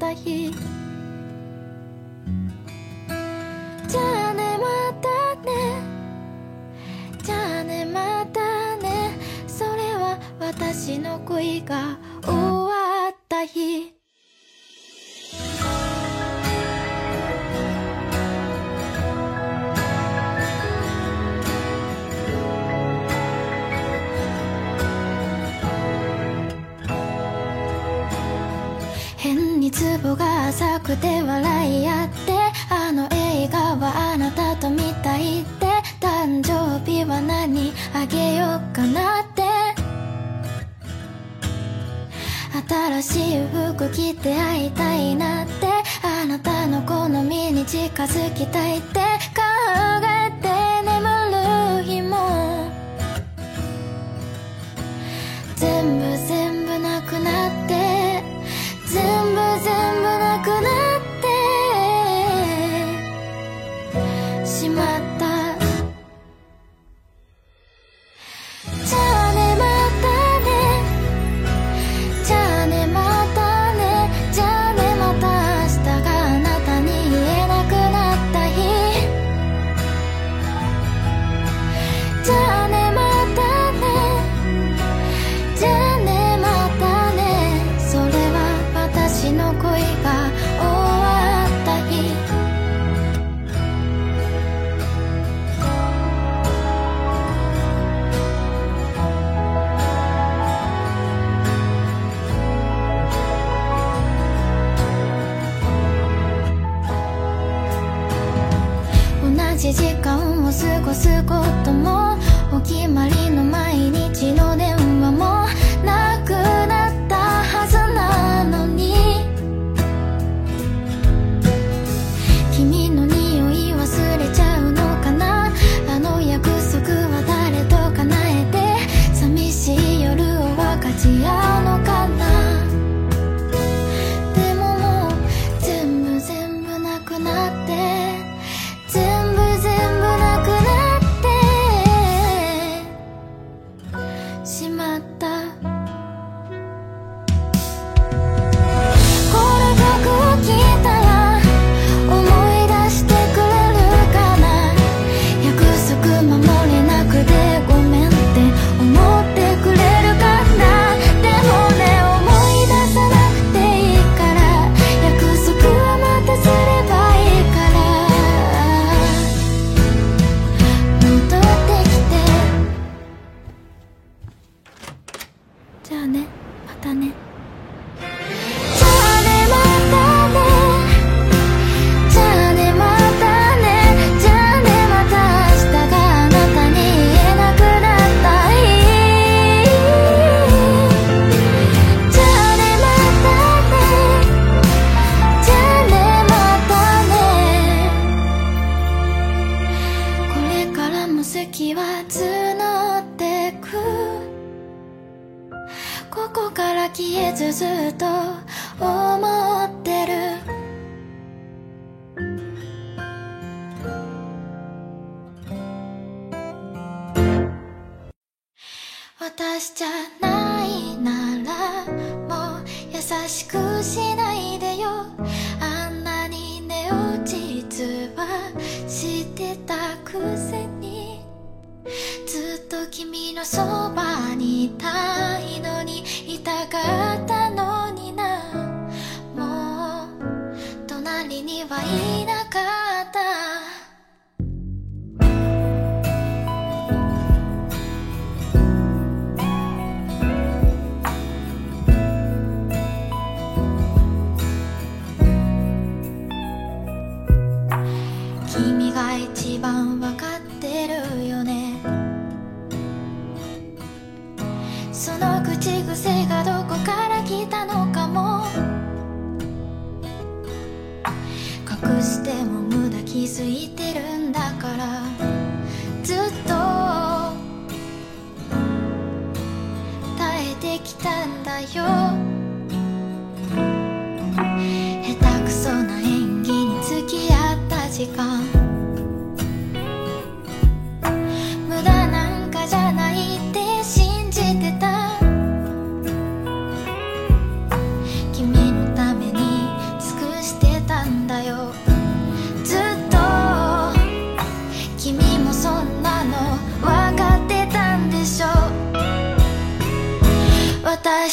った日。じゃあねまたね。じゃあねまたね。それは私の恋が終わった日。くて笑い合ってあの映画はあなたと見たいって。誕生日は何あげようかなって。新しい服着て会いたいなってあなたの好みに近づきたいって。考えて眠る日も。全部全部なくなっては募ってく。ここから消えずずっと思ってる。私じゃのそばにいたくしても無駄気づいてるんだから。ずっと耐えてきたんだよ。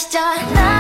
just a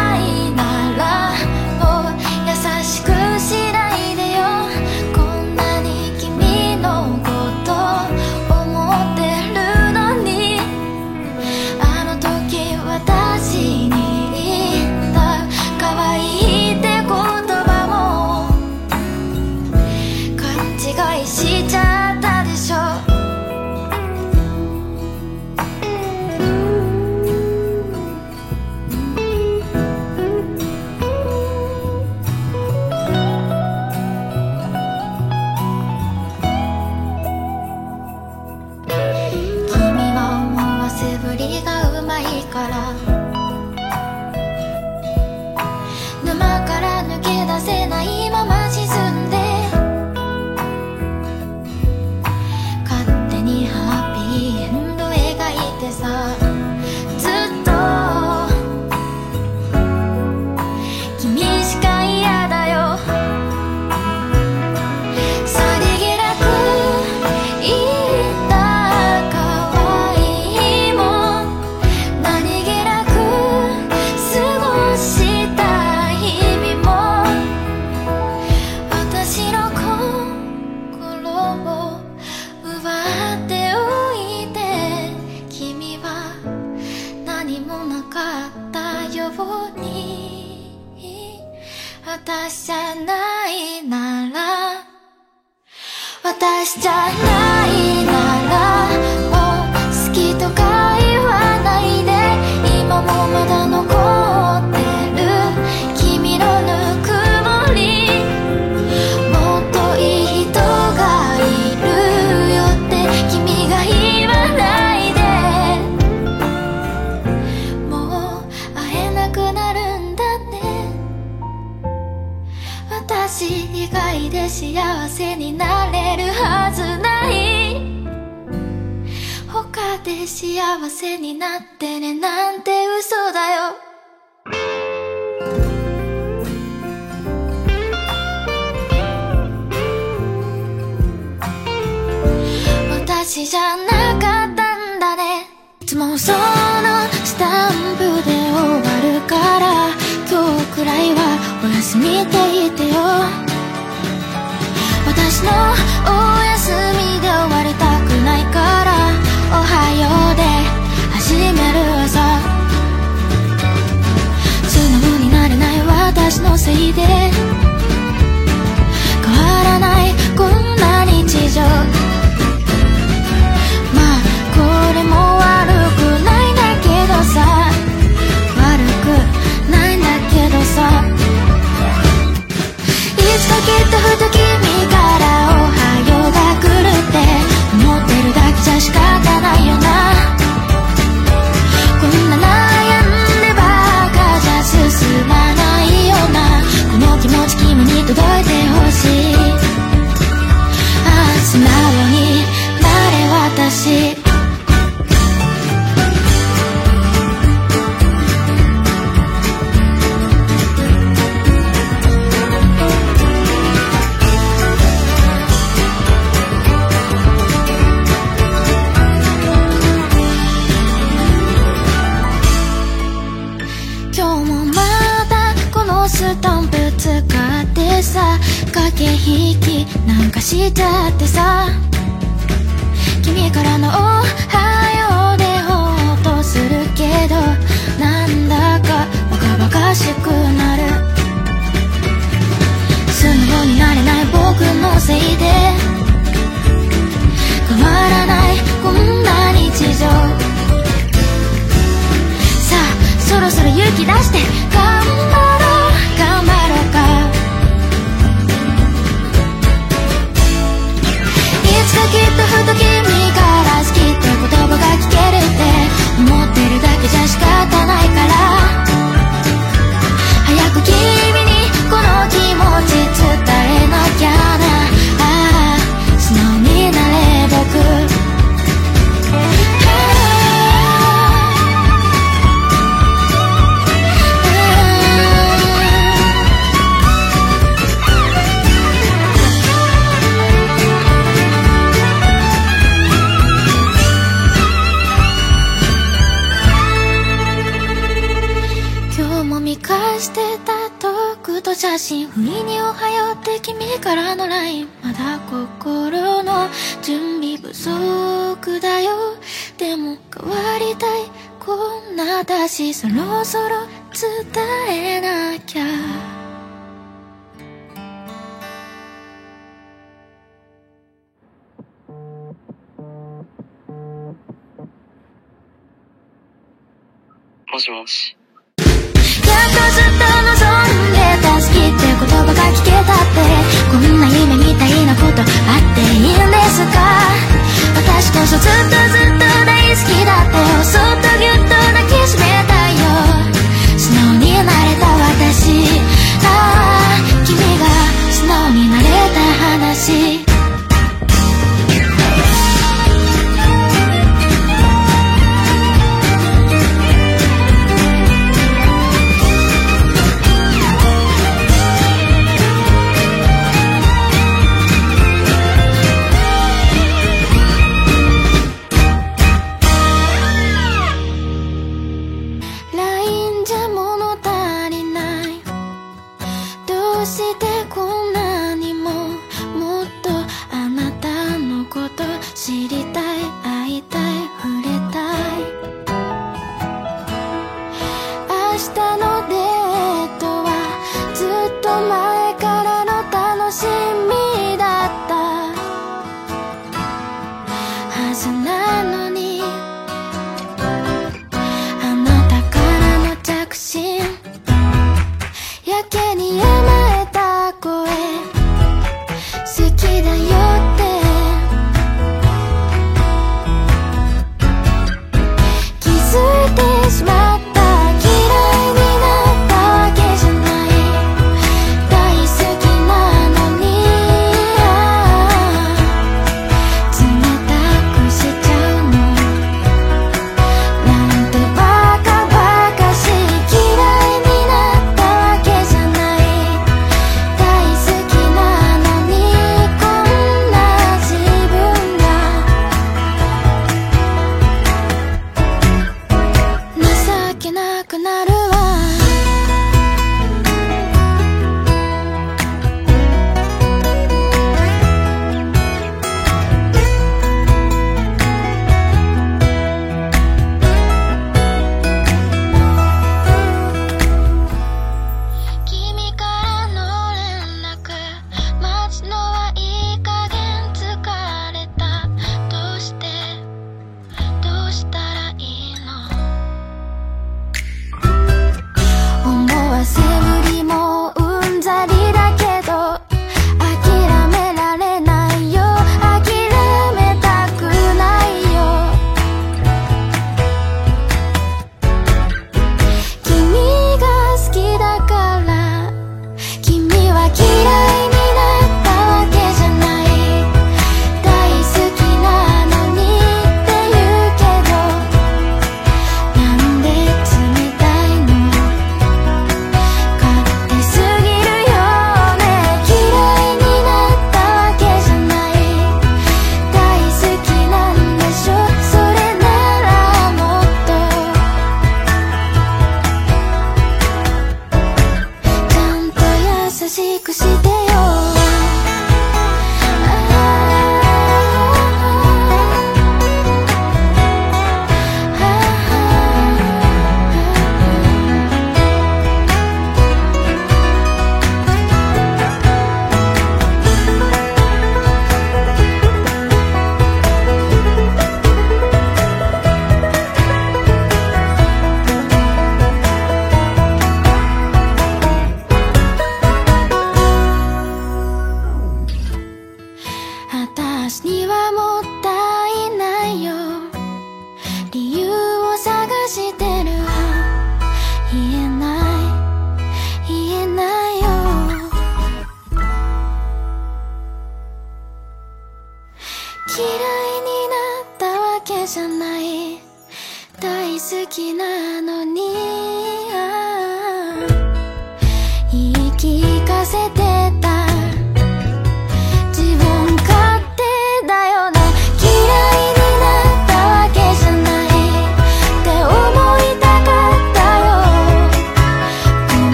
私じゃないなら幸せになってねなんて嘘だよ。私じゃなかったんだね。いつもそのスタンプで終わるから今日くらいはお休みでいてよ。私のお休み day. で。変わらないこんな日常。さあそろそろ勇気出して頑張ろう頑張ろうか。いつかきっとふと君から好きって言葉が聞けるって思ってるだけじゃ仕方ないから。からのライン。まだ心の準備不足だよ。でも変わりたい。こんな私そろそろ伝えなきゃ。もしもし。言葉が聞けたってこんな夢みたいなことあっていいんですか？私こそずっとずっと大好きだってそっとぎゅっと抱きしめた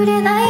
くれない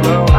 down.